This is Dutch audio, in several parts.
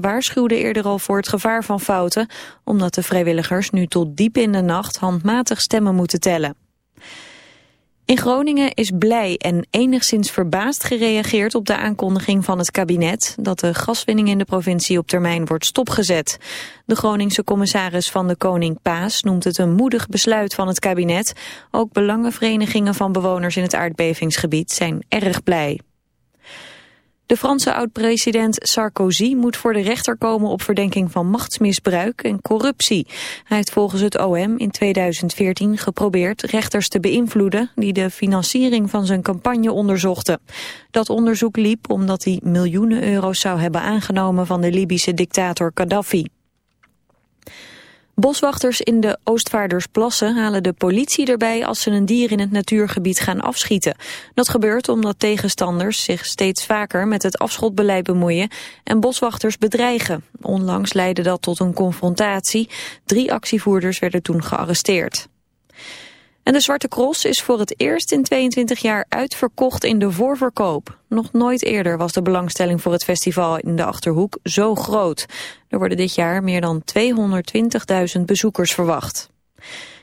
waarschuwde eerder al voor het gevaar van fouten, omdat de vrijwilligers nu tot diep in de nacht handmatig stemmen moeten tellen. In Groningen is blij en enigszins verbaasd gereageerd op de aankondiging van het kabinet dat de gaswinning in de provincie op termijn wordt stopgezet. De Groningse commissaris van de Koning Paas noemt het een moedig besluit van het kabinet. Ook belangenverenigingen van bewoners in het aardbevingsgebied zijn erg blij. De Franse oud-president Sarkozy moet voor de rechter komen op verdenking van machtsmisbruik en corruptie. Hij heeft volgens het OM in 2014 geprobeerd rechters te beïnvloeden die de financiering van zijn campagne onderzochten. Dat onderzoek liep omdat hij miljoenen euro's zou hebben aangenomen van de Libische dictator Gaddafi. Boswachters in de Oostvaardersplassen halen de politie erbij als ze een dier in het natuurgebied gaan afschieten. Dat gebeurt omdat tegenstanders zich steeds vaker met het afschotbeleid bemoeien en boswachters bedreigen. Onlangs leidde dat tot een confrontatie. Drie actievoerders werden toen gearresteerd. En de Zwarte Cross is voor het eerst in 22 jaar uitverkocht in de voorverkoop. Nog nooit eerder was de belangstelling voor het festival in de Achterhoek zo groot. Er worden dit jaar meer dan 220.000 bezoekers verwacht.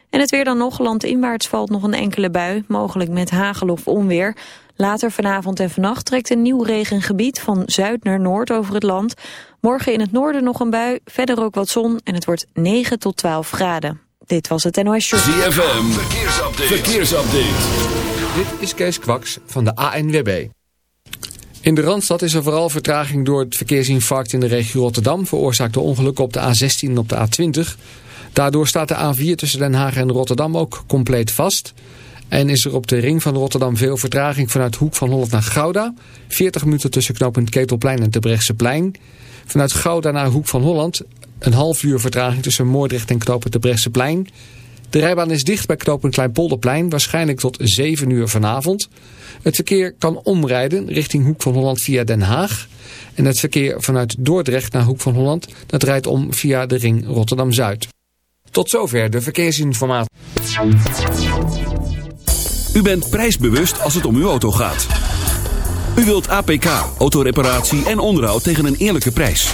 En het weer dan nog, landinwaarts valt nog een enkele bui, mogelijk met hagel of onweer. Later vanavond en vannacht trekt een nieuw regengebied van zuid naar noord over het land. Morgen in het noorden nog een bui, verder ook wat zon en het wordt 9 tot 12 graden. Dit was het NOS Show. ZFM, verkeersupdate. verkeersupdate. Dit is Kees Kwaks van de ANWB. In de Randstad is er vooral vertraging door het verkeersinfarct in de regio Rotterdam... veroorzaakt door ongelukken op de A16 en op de A20. Daardoor staat de A4 tussen Den Haag en Rotterdam ook compleet vast... En is er op de ring van Rotterdam veel vertraging vanuit Hoek van Holland naar Gouda. 40 minuten tussen knooppunt Ketelplein en Terbrechtseplein. Vanuit Gouda naar Hoek van Holland een half uur vertraging tussen Moordrecht en knooppunt Terbrechtseplein. De rijbaan is dicht bij knooppunt Kleinpolderplein, waarschijnlijk tot 7 uur vanavond. Het verkeer kan omrijden richting Hoek van Holland via Den Haag. En het verkeer vanuit Dordrecht naar Hoek van Holland, dat rijdt om via de ring Rotterdam-Zuid. Tot zover de verkeersinformatie. U bent prijsbewust als het om uw auto gaat. U wilt APK, autoreparatie en onderhoud tegen een eerlijke prijs.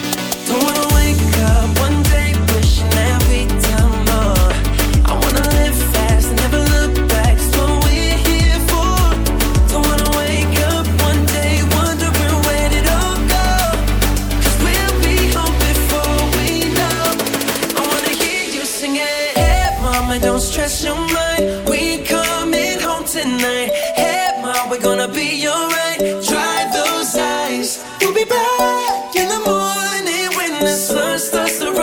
in the morning when the sun starts to rise.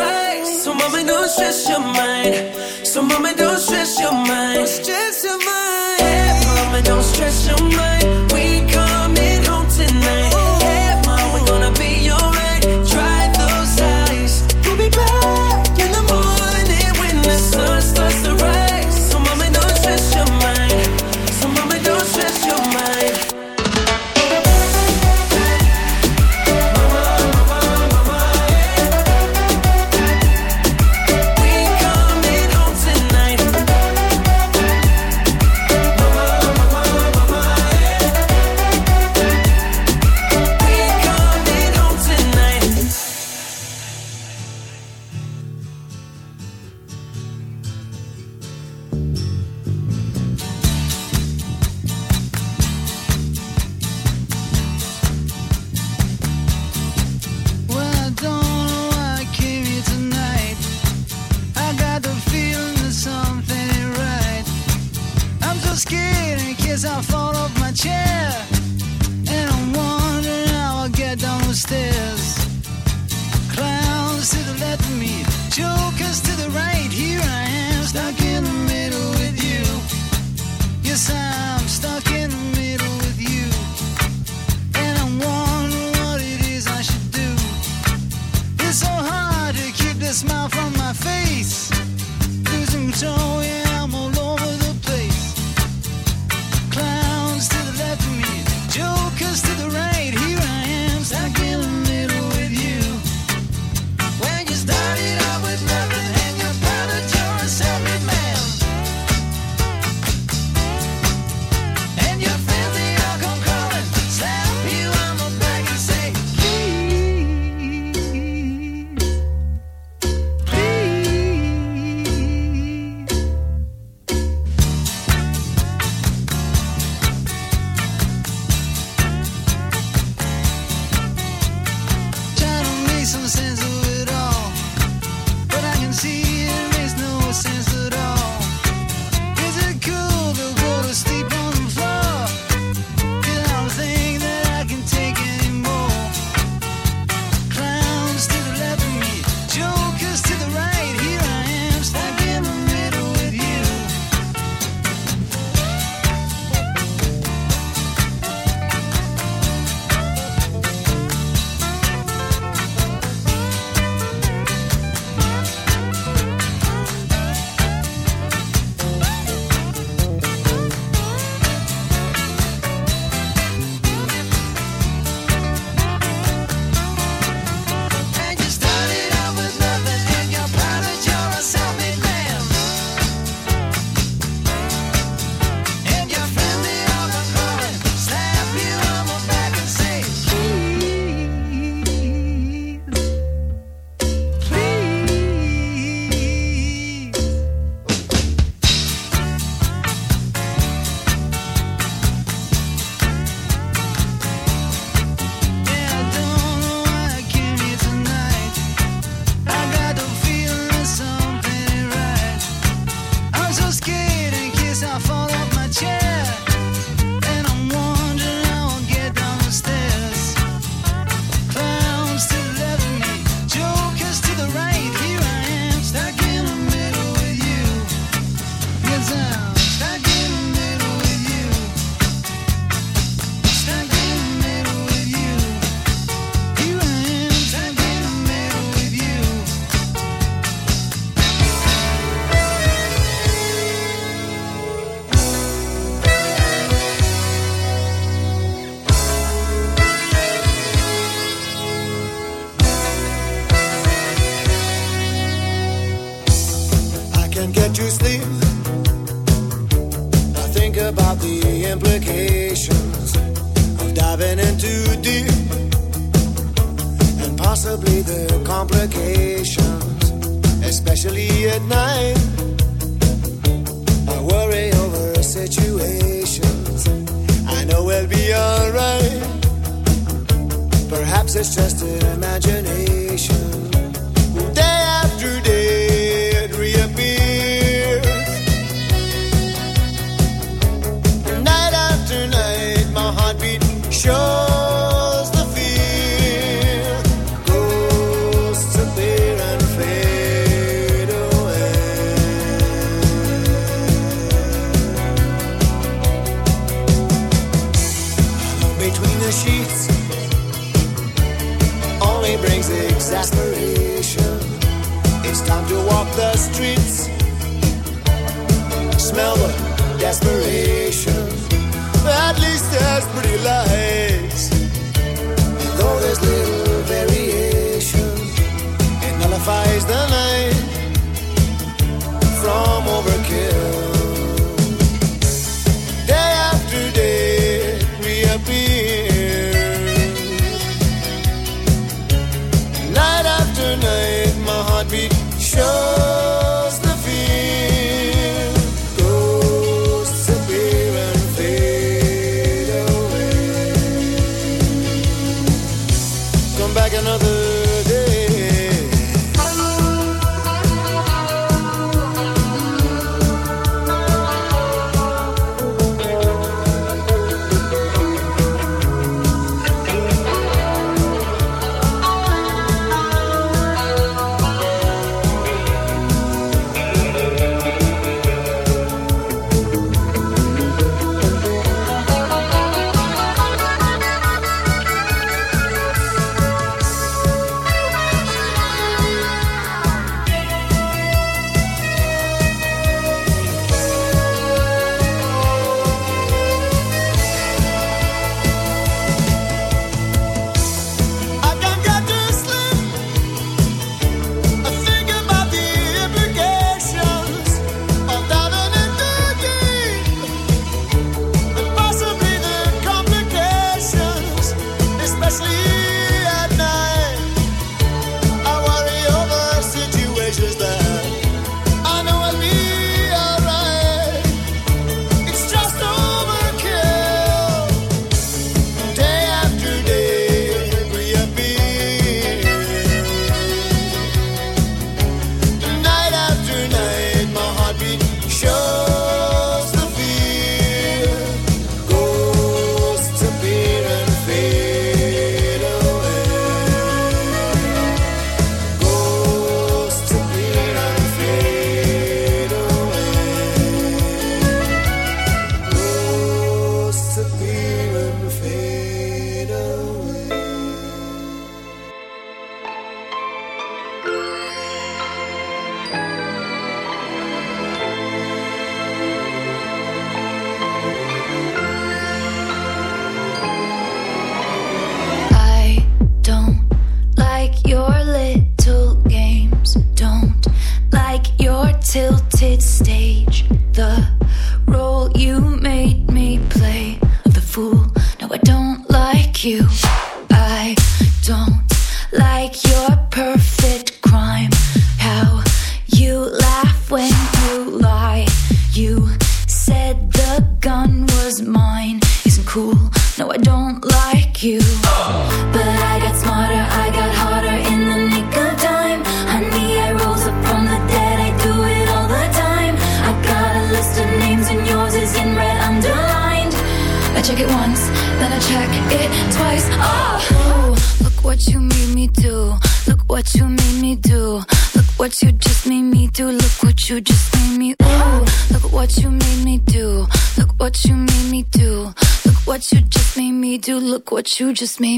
you just made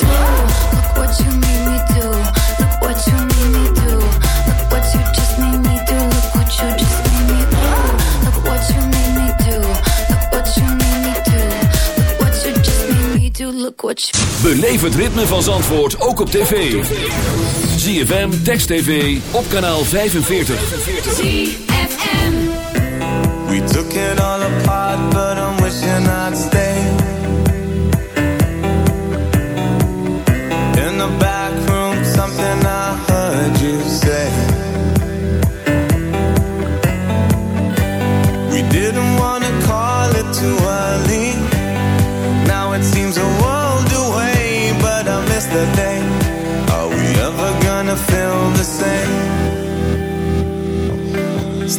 Beleef het ritme van Zandvoort ook op tv. ZFM, Text TV, op kanaal 45. We took it all apart, but I'm wishing I'd stay.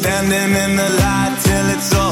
Standing in the light till it's all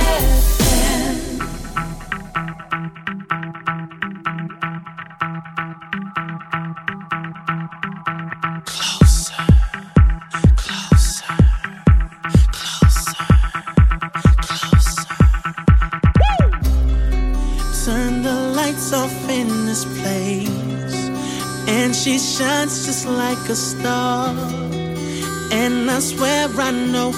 know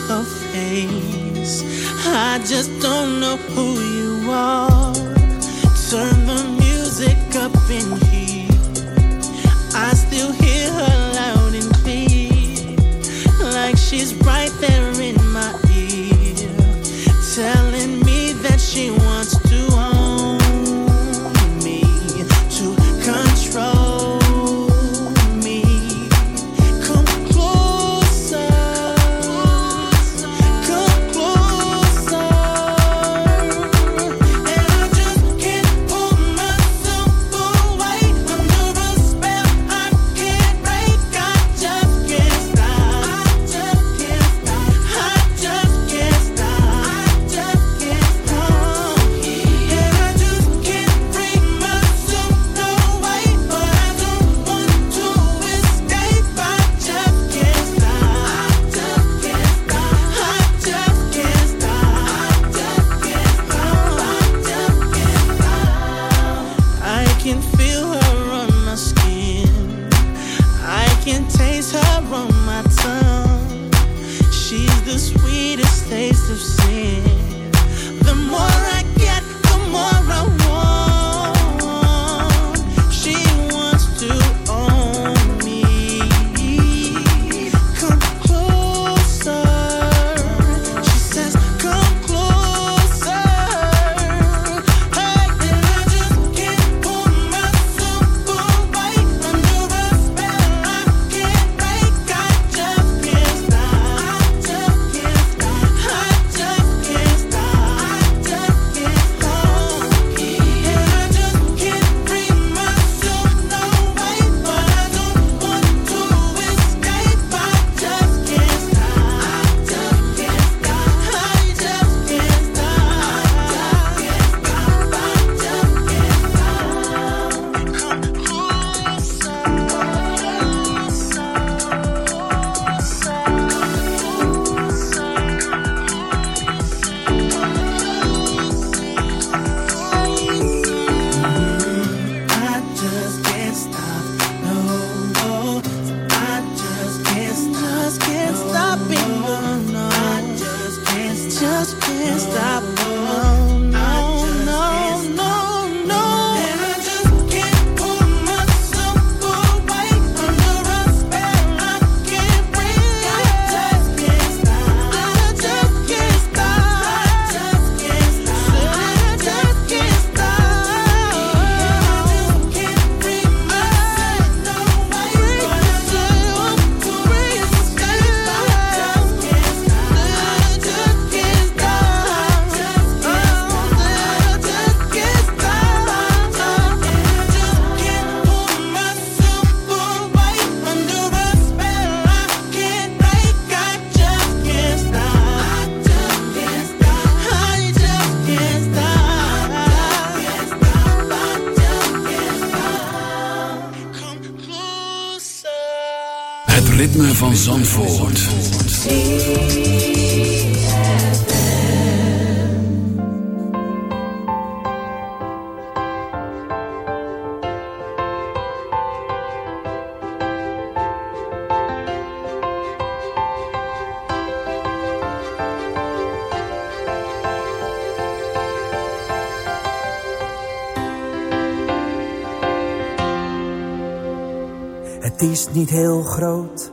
ritme van Zandvoort. Het is niet heel groot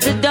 The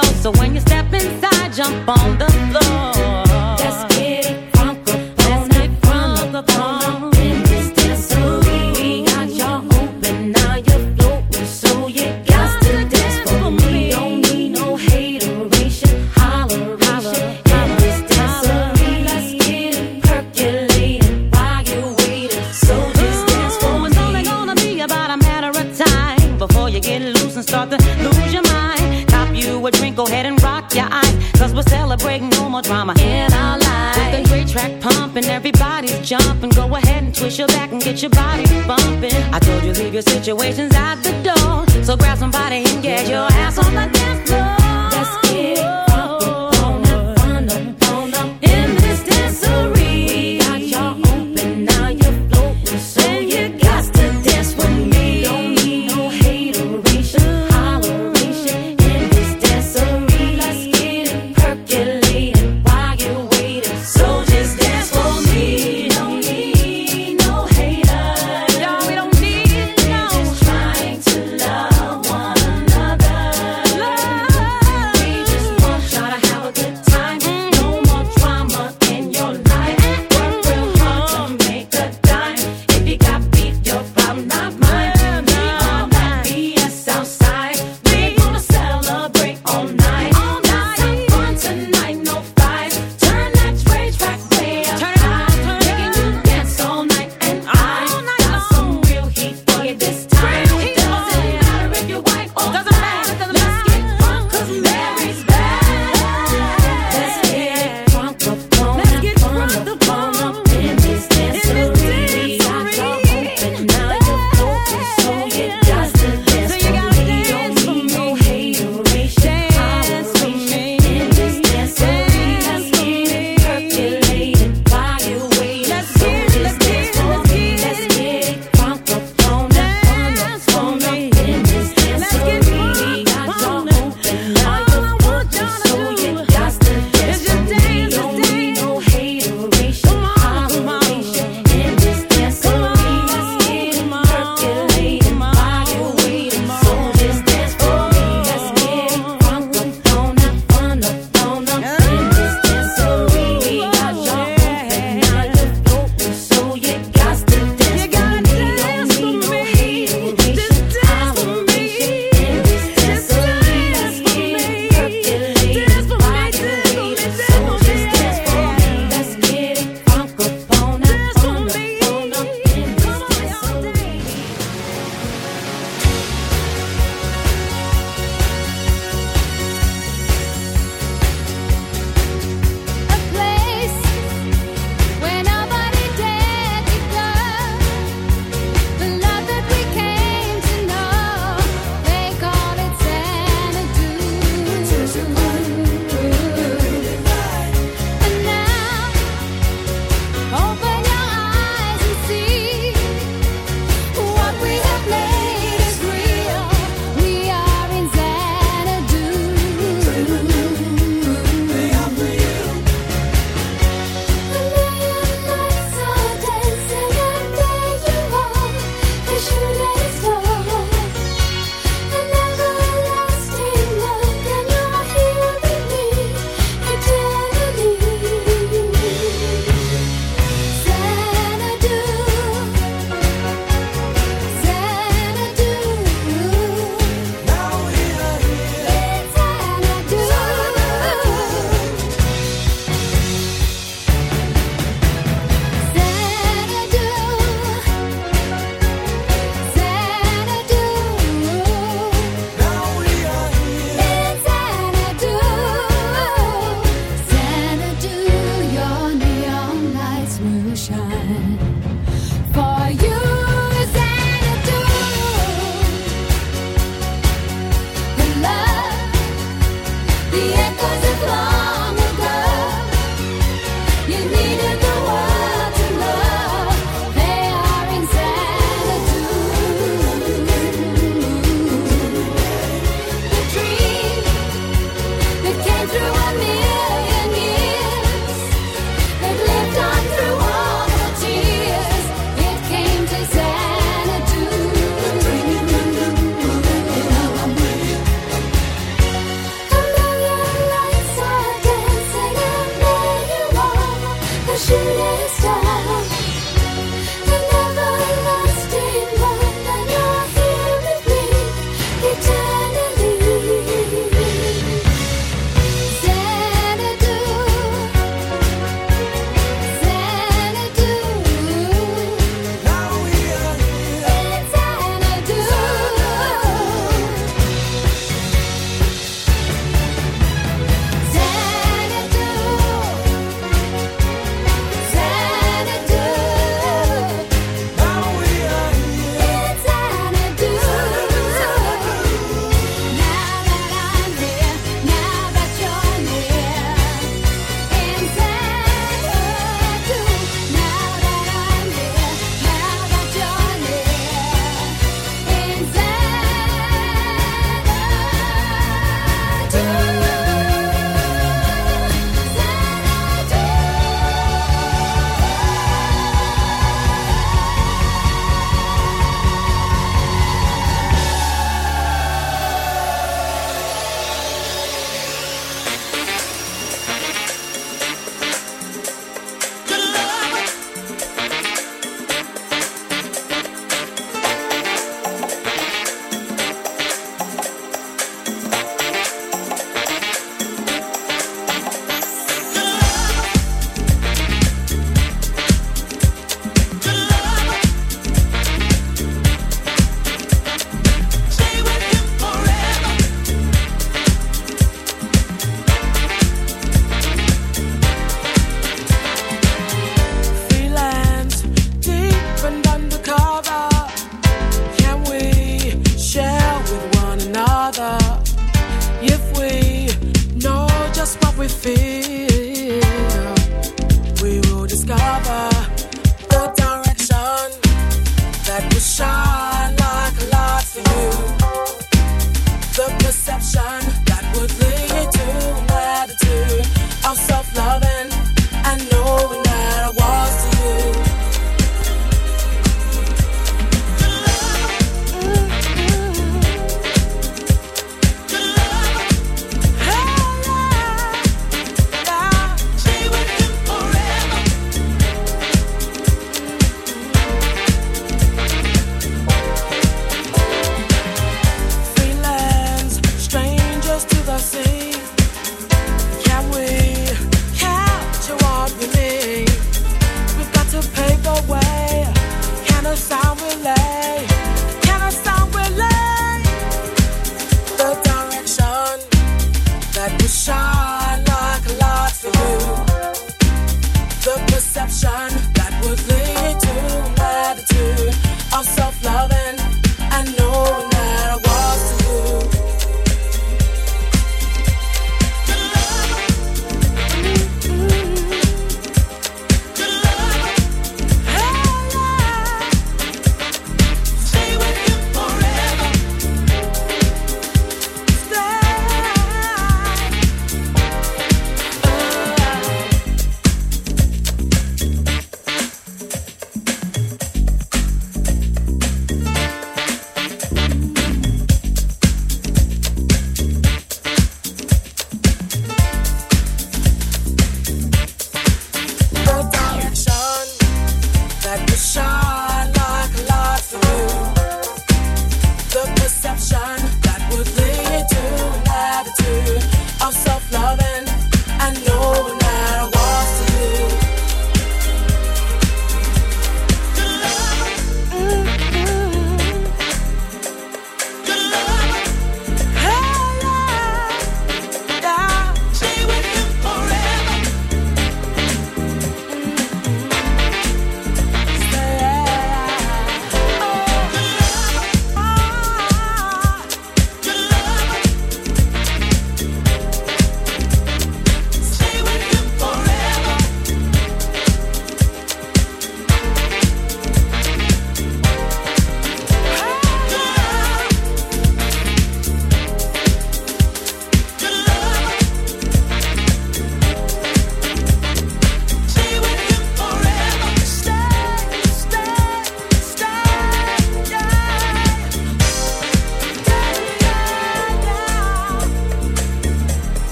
graduation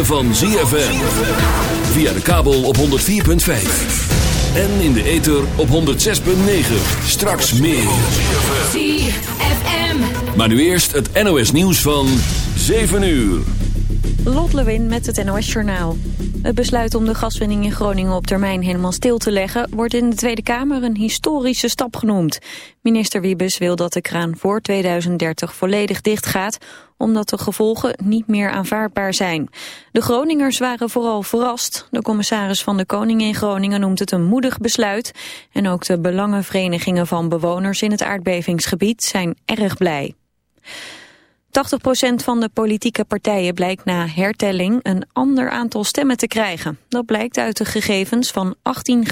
Ritme van ZFM. Via de kabel op 104.5. En in de ether op 106.9. Straks meer. ZFM. Maar nu eerst het NOS nieuws van 7 uur. Lot Lewin met het NOS Journaal. Het besluit om de gaswinning in Groningen op termijn helemaal stil te leggen... wordt in de Tweede Kamer een historische stap genoemd. Minister Wiebes wil dat de kraan voor 2030 volledig dichtgaat... omdat de gevolgen niet meer aanvaardbaar zijn. De Groningers waren vooral verrast. De commissaris van de Koning in Groningen noemt het een moedig besluit... en ook de belangenverenigingen van bewoners in het aardbevingsgebied zijn erg blij. 80% van de politieke partijen blijkt na hertelling een ander aantal stemmen te krijgen. Dat blijkt uit de gegevens van 18